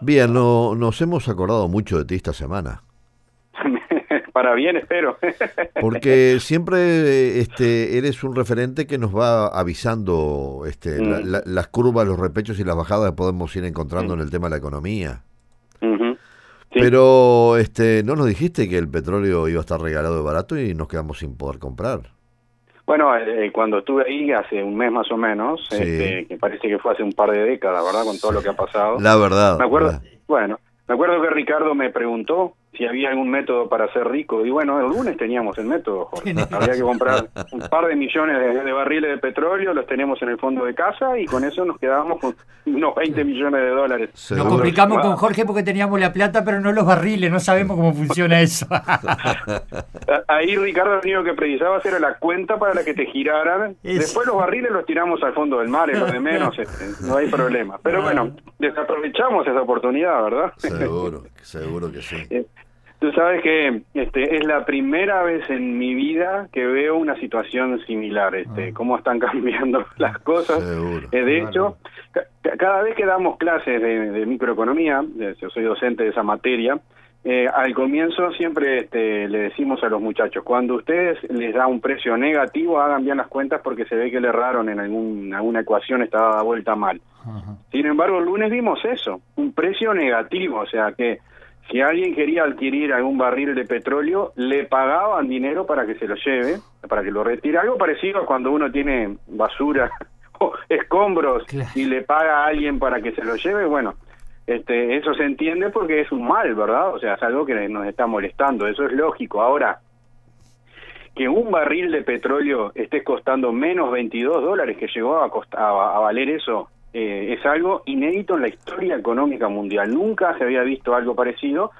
Bien, no, nos hemos acordado mucho de ti esta semana. Para bien, espero. Porque siempre este, eres un referente que nos va avisando este, mm. las curvas, los repechos y las bajadas que podemos ir encontrando en el tema de la economía. Pero este, no nos dijiste que el petróleo iba a estar regalado de barato y nos quedamos sin poder comprar. Bueno, eh, cuando estuve ahí hace un mes más o menos, este, que parece que fue hace un par de décadas, ¿verdad? Con todo lo que ha pasado. La verdad. Me acuerdo, bueno, me acuerdo que Ricardo me preguntó si había algún método para ser rico. Y bueno, el lunes teníamos el método, Jorge. Había que comprar un par de millones de, barriles de petróleo, los tenemos en el fondo de casa y con eso nos quedábamos con unos 20 millones de dólares. Nos complicamos con Jorge porque teníamos la plata, pero no los barriles, no sabemos cómo funciona eso. Ahí Ricardo lo único que precisaba era la cuenta para la que te giraran. Después los barriles los tiramos al fondo del mar, es lo de menos, este, no hay problema. Pero bueno, desaprovechamos esa oportunidad, ¿verdad? Seguro, seguro que sí. Tú sabes que este, es la primera vez en mi vida que veo una situación similar, este, ah. cómo están cambiando las cosas. Eh, de hecho, cada vez que damos clases de, microeconomía, yo soy docente de esa materia, eh, al comienzo siempre este, le decimos a los muchachos, cuando ustedes les da un precio negativo, hagan bien las cuentas porque se ve que le erraron en algún, alguna ecuación, está dada vuelta mal. Sin embargo, el lunes vimos eso, un precio negativo, o sea que si alguien quería adquirir algún barril de petróleo, le pagaban dinero para que se lo lleve, para que lo retire. Algo parecido a cuando uno tiene basura o escombros y le paga a alguien para que se lo lleve. Bueno, este, eso se entiende porque es un mal, ¿verdad? O sea, es algo que nos está molestando. Eso es lógico. Ahora, que un barril de petróleo esté costando menos 22 dólares, que llegó a, a valer eso eh, es algo inédito en la historia económica mundial. Nunca se había visto algo parecido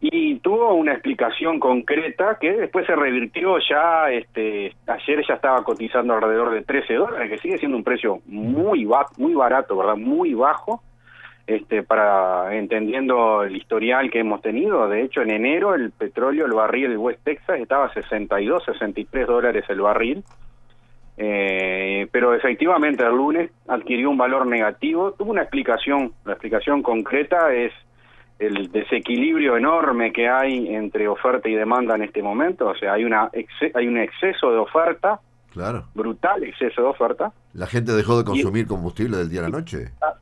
y tuvo una explicación concreta que después se revirtió ya, este, ayer ya estaba cotizando alrededor de 13 dólares, que sigue siendo un precio muy, muy barato, ¿verdad? Muy bajo, este, para entendiendo el historial que hemos tenido. De hecho, en enero el petróleo, el barril de West Texas estaba a 62, 63 dólares el barril eh, pero efectivamente el lunes adquirió un valor negativo, tuvo una explicación, la explicación concreta es el desequilibrio enorme que hay entre oferta y demanda en este momento, o sea, hay una hay un exceso de oferta, claro. brutal exceso de oferta. La gente dejó de consumir combustible del día a la noche. Ah,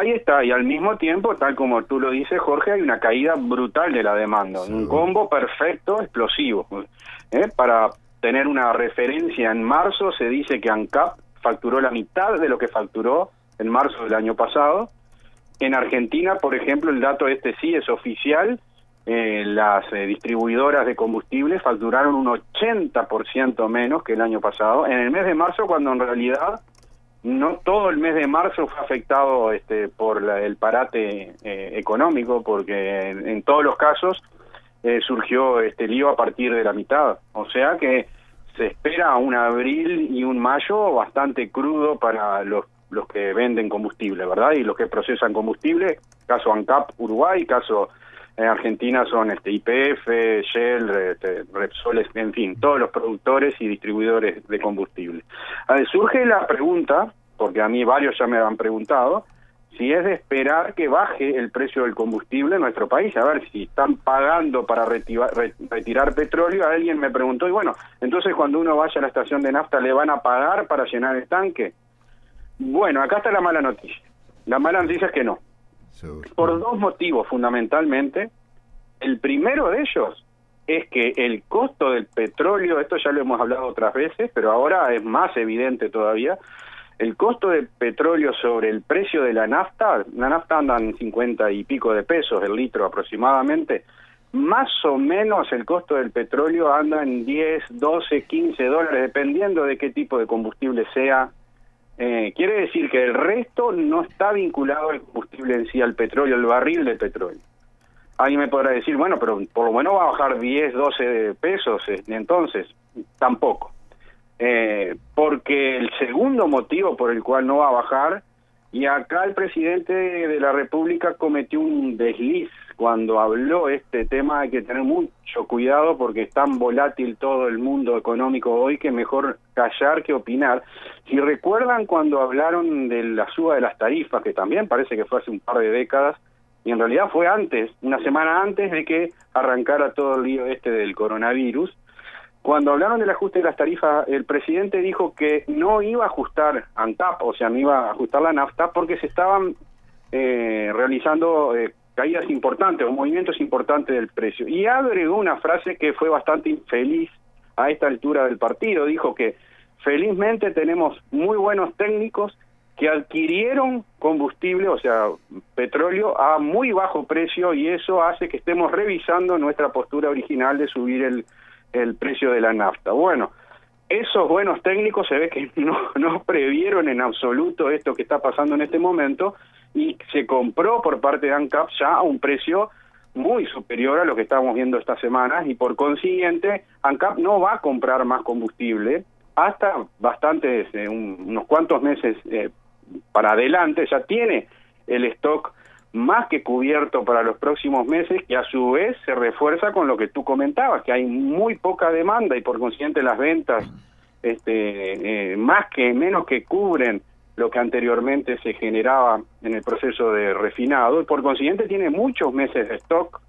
ahí está, y al mismo tiempo, tal como tú lo dices, Jorge, hay una caída brutal de la demanda, un combo perfecto, explosivo, ¿eh? para tener una referencia, en marzo se dice que ANCAP facturó la mitad de lo que facturó en marzo del año pasado. En Argentina, por ejemplo, el dato este sí es oficial, eh, las eh, distribuidoras de combustibles facturaron un 80% menos que el año pasado. En el mes de marzo, cuando en realidad no todo el mes de marzo fue afectado este, por el parate eh, económico, porque en todos los casos eh, surgió este lío a partir de la mitad. O sea que se espera un abril y un mayo bastante crudo para los, los que venden combustible, ¿verdad? Y los que procesan combustible, caso ANCAP Uruguay, caso en Argentina son este IPF, Shell, este, Repsol, en fin, todos los productores y distribuidores de combustible. surge la pregunta, porque a mí varios ya me han preguntado, si es de esperar que baje el precio del combustible en nuestro país. A ver, si están pagando para retirar, petróleo, alguien me preguntó, y bueno, entonces cuando uno vaya a la estación de nafta, ¿le van a pagar para llenar el tanque? Bueno, acá está la mala noticia. La mala noticia es que no. Por dos motivos fundamentalmente. El primero de ellos es que el costo del petróleo, esto ya lo hemos hablado otras veces, pero ahora es más evidente todavía, el costo del petróleo sobre el precio de la nafta, la nafta anda en 50 y pico de pesos el litro aproximadamente, más o menos el costo del petróleo anda en 10, 12, 15 dólares, dependiendo de qué tipo de combustible sea. Eh, quiere decir que el resto no está vinculado al combustible en sí, al petróleo, al barril de petróleo. Alguien me podrá decir, bueno, pero por lo menos va a bajar 10, 12 pesos, eh, entonces, tampoco. Eh, porque el segundo motivo por el cual no va a bajar, y acá el presidente de la República cometió un desliz cuando habló este tema, hay que tener mucho cuidado porque es tan volátil todo el mundo económico hoy que mejor callar que opinar. Si recuerdan cuando hablaron de la suba de las tarifas, que también parece que fue hace un par de décadas, y en realidad fue antes, una semana antes de que arrancara todo el lío este del coronavirus. Cuando hablaron del ajuste de las tarifas, el presidente dijo que no iba a ajustar ANTAP, o sea, no iba a ajustar la NAFTA porque se estaban eh, realizando eh, caídas importantes o movimientos importantes del precio. Y agregó una frase que fue bastante infeliz a esta altura del partido. Dijo que felizmente tenemos muy buenos técnicos que adquirieron combustible, o sea, petróleo, a muy bajo precio y eso hace que estemos revisando nuestra postura original de subir el, el precio de la nafta. Bueno, esos buenos técnicos se ve que no, no previeron en absoluto esto que está pasando en este momento y se compró por parte de ANCAP ya a un precio muy superior a lo que estamos viendo estas semanas y por consiguiente ANCAP no va a comprar más combustible hasta bastantes, eh, unos cuantos meses eh, para adelante, ya tiene el stock más que cubierto para los próximos meses, que a su vez se refuerza con lo que tú comentabas, que hay muy poca demanda y por consiguiente las ventas este, eh, más que menos que cubren lo que anteriormente se generaba en el proceso de refinado y por consiguiente tiene muchos meses de stock,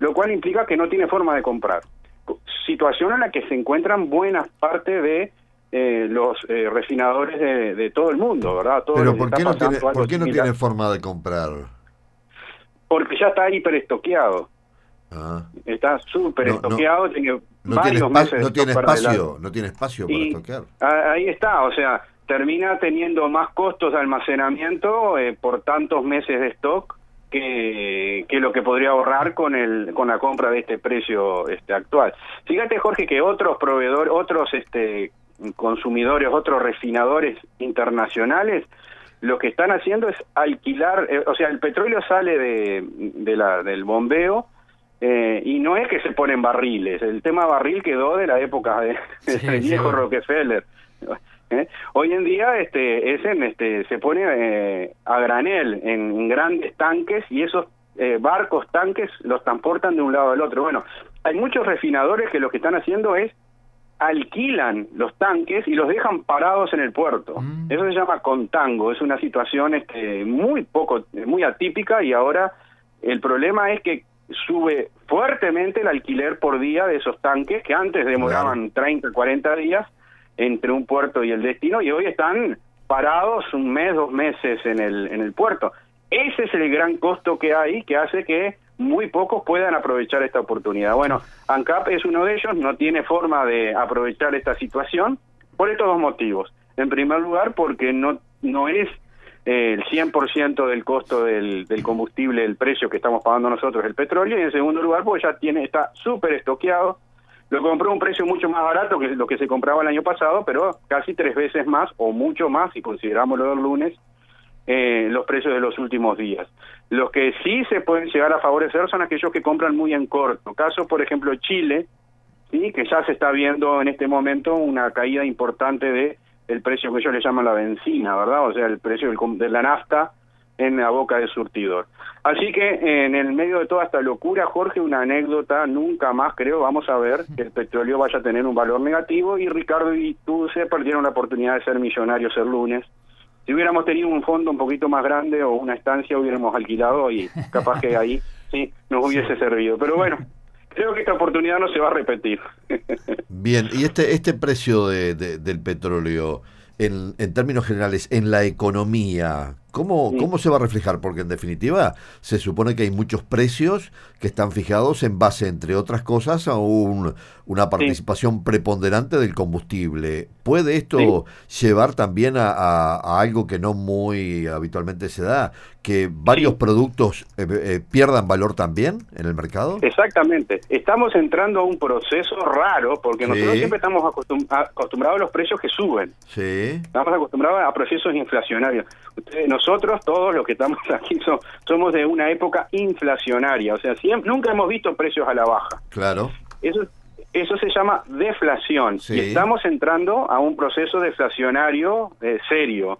lo cual implica que no tiene forma de comprar. Situación en la que se encuentran buenas partes de eh, los eh, refinadores de, todo el mundo, ¿verdad? Pero ¿por qué, no tiene, ¿por qué no tiene forma de comprar? Porque ya está hiperestoqueado. Ah. Está súper estoqueado, tiene varios meses no tiene espacio, no tiene espacio para estoquear. Ahí está, o sea, termina teniendo más costos de almacenamiento eh, por tantos meses de stock que, que, lo que podría ahorrar con el con la compra de este precio este actual. Fíjate Jorge que otros proveedores, otros este consumidores, otros refinadores internacionales, lo que están haciendo es alquilar, eh, o sea, el petróleo sale de, de la, del bombeo eh, y no es que se ponen barriles, el tema barril quedó de la época de, del viejo Rockefeller. ¿eh? Hoy en día este, ese, este, se pone a granel en, grandes tanques y esos barcos, tanques, los transportan de un lado al otro. Bueno, hay muchos refinadores que lo que están haciendo es alquilan los tanques y los dejan parados en el puerto. Mm. Eso se llama contango, es una situación este, muy poco, muy atípica y ahora el problema es que sube fuertemente el alquiler por día de esos tanques que antes demoraban 30, 40 días entre un puerto y el destino y hoy están parados un mes, dos meses en el, en el puerto. Ese es el gran costo que hay que hace que muy pocos puedan aprovechar esta oportunidad. Bueno, ANCAP es uno de ellos, no tiene forma de aprovechar esta situación por estos dos motivos. En primer lugar, porque no, no es eh, el 100% del costo del, del combustible, el precio que estamos pagando nosotros, el petróleo, y en segundo lugar, porque ya tiene está súper estoqueado, lo compró a un precio mucho más barato que lo que se compraba el año pasado, pero casi tres veces más o mucho más, si consideramos lo del lunes, eh, los precios de los últimos días. Los que sí se pueden llegar a favorecer son aquellos que compran muy en corto. Caso, por ejemplo, Chile, sí, que ya se está viendo en este momento una caída importante de el precio que ellos le llaman la benzina, ¿verdad? O sea, el precio de la nafta en la boca del surtidor. Así que en el medio de toda esta locura, Jorge, una anécdota, nunca más creo, vamos a ver que el petróleo vaya a tener un valor negativo y Ricardo y tú se perdieron la oportunidad de ser millonarios el lunes si hubiéramos tenido un fondo un poquito más grande o una estancia, hubiéramos alquilado y capaz que ahí sí nos hubiese servido. Pero bueno, creo que esta oportunidad no se va a repetir. Bien, y este, este precio de, del petróleo, en, en términos generales, en la economía, ¿Cómo, ¿Cómo se va a reflejar? Porque en definitiva se supone que hay muchos precios que están fijados en base, entre otras cosas, a un, una participación preponderante del combustible. ¿Puede esto llevar también a, algo que no muy habitualmente se da, que varios productos eh, eh, pierdan valor también en el mercado? Exactamente. Estamos entrando a un proceso raro porque nosotros siempre estamos acostumbrados a los precios que suben. Sí. Estamos acostumbrados a procesos inflacionarios. Ustedes, nosotros, todos los que estamos aquí, somos de una época inflacionaria, o sea, siempre, nunca hemos visto precios a la baja. Claro. Eso, eso se llama deflación. Y estamos entrando a un proceso deflacionario eh, serio.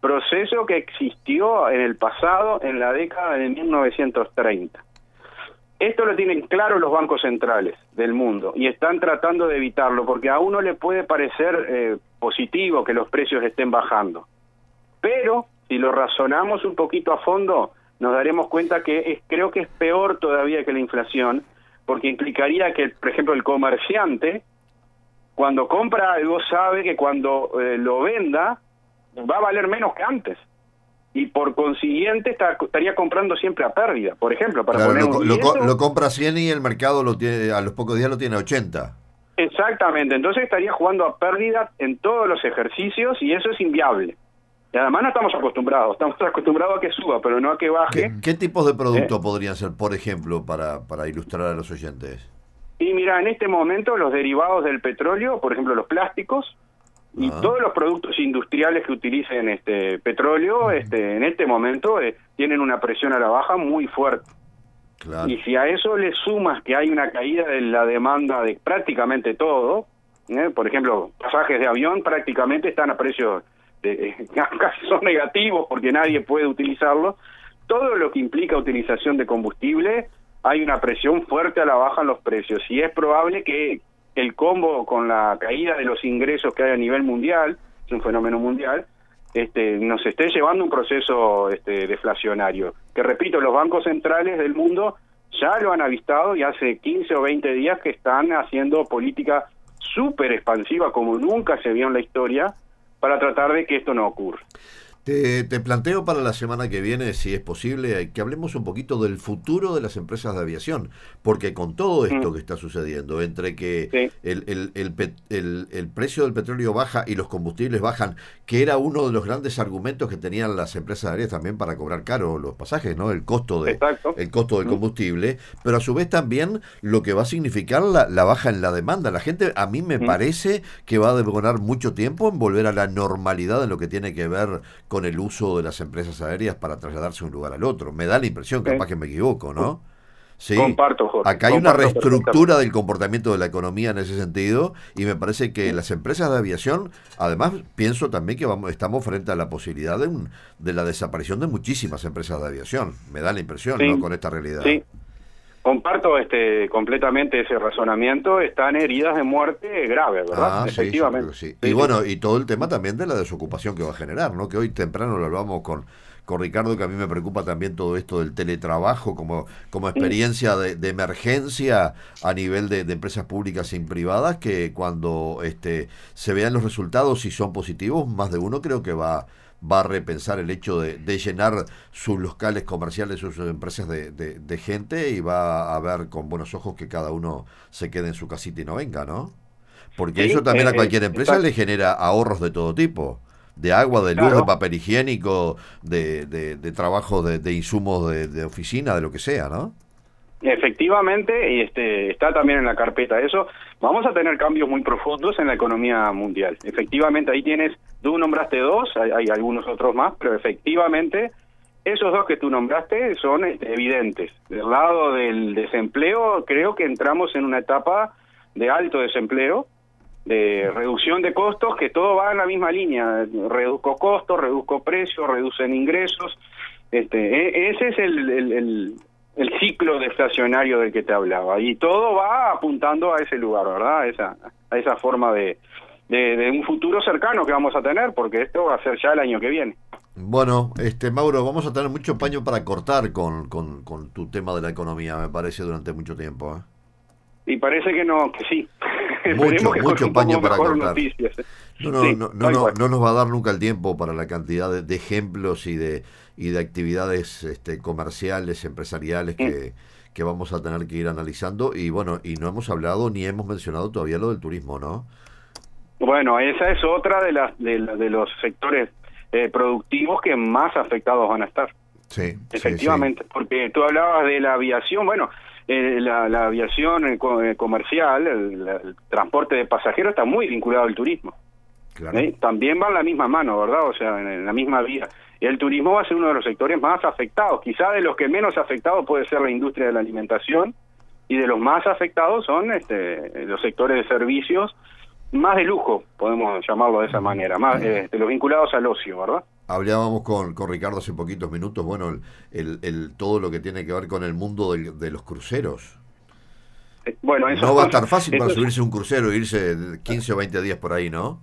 Proceso que existió en el pasado, en la década de 1930. Esto lo tienen claro los bancos centrales del mundo y están tratando de evitarlo porque a uno le puede parecer eh, positivo que los precios estén bajando. Pero si lo razonamos un poquito a fondo, nos daremos cuenta que es, creo que es peor todavía que la inflación porque implicaría que, por ejemplo, el comerciante, cuando compra algo, sabe que cuando eh, lo venda va a valer menos que antes y por consiguiente estaría comprando siempre a pérdida, por ejemplo, para poner lo, un lo, compra 100 y el mercado lo tiene a los pocos días lo tiene 80. Exactamente, entonces estaría jugando a pérdida en todos los ejercicios y eso es inviable. Y además no estamos acostumbrados, estamos acostumbrados a que suba, pero no a que baje. ¿Qué, tipos de productos eh. podrían ser, por ejemplo, para, para ilustrar a los oyentes? Y mira, en este momento los derivados del petróleo, por ejemplo los plásticos, y ah. todos los productos industriales que utilicen este petróleo este en este momento eh, tienen una presión a la baja muy fuerte y si a eso le sumas que hay una caída de la demanda de prácticamente todo ¿eh? por ejemplo pasajes de avión prácticamente están a precios de, casi son negativos porque nadie puede utilizarlo todo lo que implica utilización de combustible hay una presión fuerte a la baja en los precios y es probable que el combo con la caída de los ingresos que hay a nivel mundial, es un fenómeno mundial, este, nos esté llevando un proceso este, deflacionario. Que repito, los bancos centrales del mundo ya lo han avistado y hace 15 o 20 días que están haciendo política súper expansiva como nunca se vio en la historia para tratar de que esto no ocurra. Te, planteo para la semana que viene, si es posible, que hablemos un poquito del futuro de las empresas de aviación, porque con todo esto mm. que está sucediendo, entre que el, el, el, el, precio del petróleo baja y los combustibles bajan, que era uno de los grandes argumentos que tenían las empresas aéreas también para cobrar caro los pasajes, ¿no? El costo, de, el costo del mm. combustible, pero a su vez también lo que va a significar la, la baja en la demanda. La gente, a mí me mm. parece que va a demorar mucho tiempo en volver a la normalidad en lo que tiene que ver con con el uso de las empresas aéreas para trasladarse de un lugar al otro. Me da la impresión, capaz que me equivoco, ¿no? Sí. Comparto, Jorge. Acá hay una reestructura del comportamiento de la economía en ese sentido y me parece que las empresas de aviación, además pienso también que vamos, estamos frente a la posibilidad de, un, de la desaparición de muchísimas empresas de aviación. Me da la impresión, ¿no? Con esta realidad. Sí. Comparto este completamente ese razonamiento. Están heridas de muerte graves, ¿verdad? Ah, Efectivamente. Sí, y bueno, y todo el tema también de la desocupación que va a generar, ¿no? Que hoy temprano lo hablamos con, con Ricardo, que a mí me preocupa también todo esto del teletrabajo como, como experiencia de, emergencia a nivel de, de, empresas públicas y privadas, que cuando este se vean los resultados, si son positivos, más de uno creo que va va a repensar el hecho de, llenar sus locales comerciales, sus empresas de, gente y va a ver con buenos ojos que cada uno se quede en su casita y no venga, ¿no? Porque eso también a eh, cualquier empresa le genera ahorros de todo tipo de agua, de luz, de papel higiénico, de, de, trabajo de, de insumos de, oficina, de lo que sea, ¿no? Efectivamente, y este, está también en la carpeta eso. Vamos a tener cambios muy profundos en la economía mundial. Efectivamente, ahí tienes, tú nombraste dos, hay, algunos otros más, pero efectivamente esos dos que tú nombraste son este, evidentes. Del lado del desempleo, creo que entramos en una etapa de alto desempleo, de reducción de costos, que todo va en la misma línea. Reduzco costos, reduzco precios, reducen ingresos. Este, e, ese es el, el ciclo deflacionario del que te hablaba. Y todo va apuntando a ese lugar, ¿verdad? A esa, a esa forma de, de, un futuro cercano que vamos a tener, porque esto va a ser ya el año que viene. Bueno, este Mauro, vamos a tener mucho paño para cortar con, con, con tu tema de la economía, me parece, durante mucho tiempo. ¿eh? Y parece que no, que sí. Mucho, mucho paño para cortar. No, no, no, no, no, nos va a dar nunca el tiempo para la cantidad de, ejemplos y de, y de actividades este, comerciales, empresariales que, que vamos a tener que ir analizando. Y bueno, y no hemos hablado ni hemos mencionado todavía lo del turismo, ¿no? Bueno, esa es otra de, las, de, los sectores eh, productivos que más afectados van a estar. Sí, efectivamente, porque tú hablabas de la aviación, bueno, eh, la, aviación eh, eh, comercial, el, transporte de pasajeros está muy vinculado al turismo. También va en la misma mano, ¿verdad? O sea, en, la misma vía. El turismo va a ser uno de los sectores más afectados. Quizá de los que menos afectados puede ser la industria de la alimentación y de los más afectados son este, los sectores de servicios más de lujo, podemos llamarlo de esa manera, más este, los vinculados al ocio, ¿verdad? Hablábamos con, con Ricardo hace poquitos minutos, bueno, el, el, todo lo que tiene que ver con el mundo de los cruceros. Eh, bueno, eso no va a estar fácil para subirse un crucero e irse 15 o 20 días por ahí, ¿no?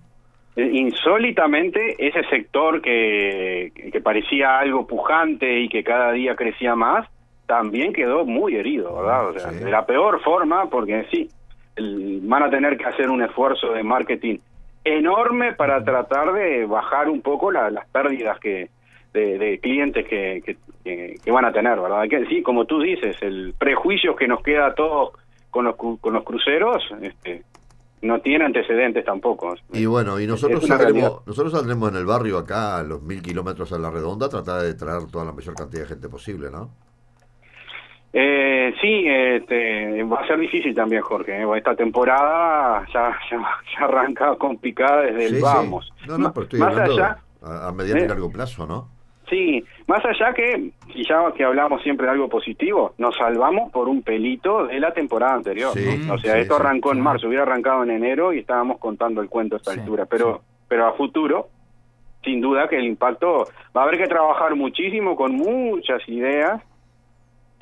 Insólitamente, ese sector que, que parecía algo pujante y que cada día crecía más, también quedó muy herido, ¿verdad? O sea, de la peor forma, porque sí, van a tener que hacer un esfuerzo de marketing enorme para tratar de bajar un poco las pérdidas que de, clientes que, que, van a tener, ¿verdad? Que sí, como tú dices, el prejuicio que nos queda a todos con los, con los cruceros, este, no tiene antecedentes tampoco. Y bueno, y nosotros saldremos, nosotros saldremos en el barrio acá, a los mil kilómetros a la redonda, a tratar de traer toda la mayor cantidad de gente posible, ¿no? Eh, sí, este, va a ser difícil también, Jorge. ¿eh? Esta temporada ya, ya, arranca complicada desde el vamos. No, no, pero estoy más allá, a, mediano y largo plazo, ¿no? Sí, más allá que, y ya que hablamos siempre de algo positivo, nos salvamos por un pelito de la temporada anterior. O sea, esto arrancó en marzo, hubiera arrancado en enero y estábamos contando el cuento a esta altura. Pero, pero a futuro, sin duda que el impacto va a haber que trabajar muchísimo con muchas ideas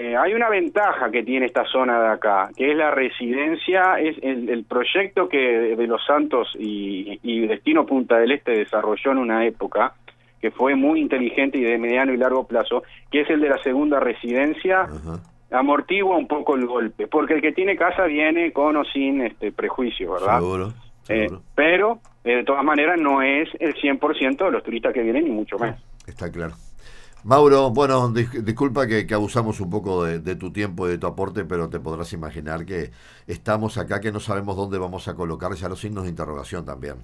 eh, hay una ventaja que tiene esta zona de acá, que es la residencia, es el, proyecto que de Los Santos y, Destino Punta del Este desarrolló en una época, que fue muy inteligente y de mediano y largo plazo, que es el de la segunda residencia, amortigua un poco el golpe, porque el que tiene casa viene con o sin este prejuicio, ¿verdad? Seguro. Eh, pero, eh, de todas maneras, no es el 100% de los turistas que vienen, ni mucho más. Está claro. Mauro, bueno, disculpa que, abusamos un poco de, tu tiempo y de tu aporte, pero te podrás imaginar que estamos acá que no sabemos dónde vamos a colocar ya los signos de interrogación también.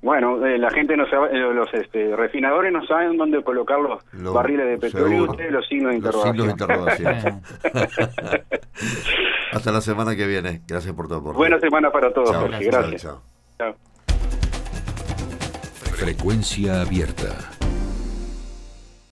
Bueno, eh, la gente no sabe, eh, los este, refinadores no saben dónde colocar los barriles de petróleo y ustedes los signos de interrogación. Hasta la semana que viene. Gracias por tu aporte. Buena semana para todos, Jorge. Gracias. Frecuencia abierta.